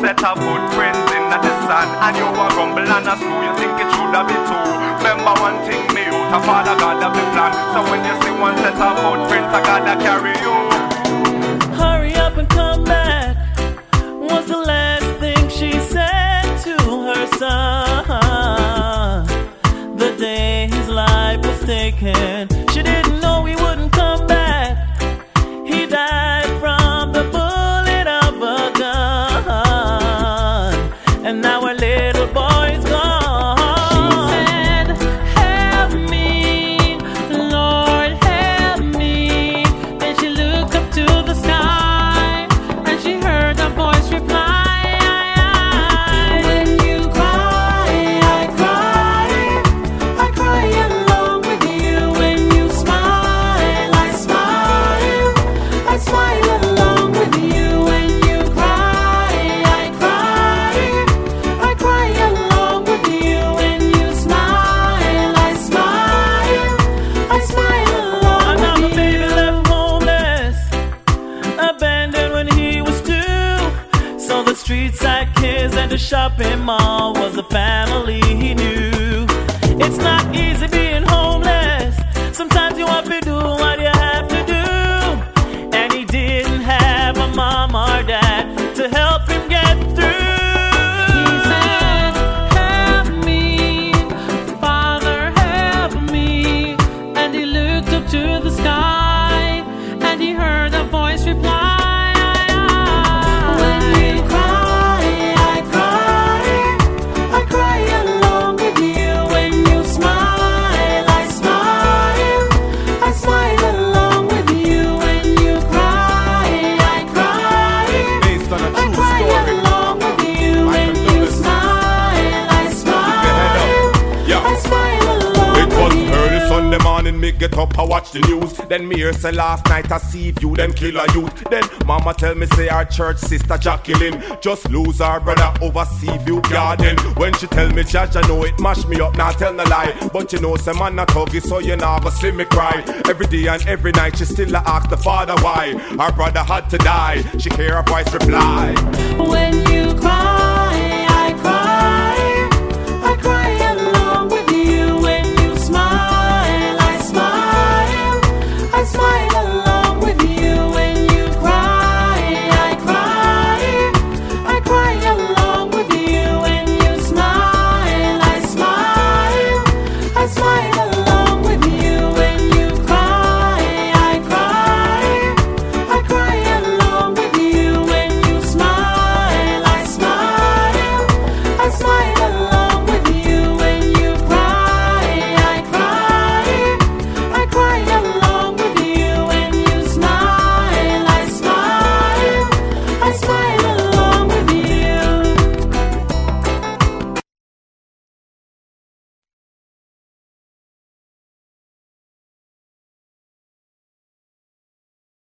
set of footprints in the sun. And you a rumble and a screw You think it should have been two. Remember one thing me out A father God have the plan. So when you see one set of footprints I gotta carry you. Hurry up and come back. Was the last thing she said to her son? The day his life was taken. She didn't So the street kids and the shopping mall was the family he knew. It's not easy being homeless. Sometimes you have to do what you have to do. And he didn't have a mom or dad to help him early Sunday morning, me get up, I watch the news. Then me hear say last night I see you, them kill a youth. Then mama tell me say our church sister Jacqueline just lose her brother over Sea View Garden. When she tell me judge, I know it mash me up, now tell no lie. But you know, say man not huggy, so you never see me cry. Every day and every night she still a ask the father why. Our brother had to die, she hear her voice reply. When you cry,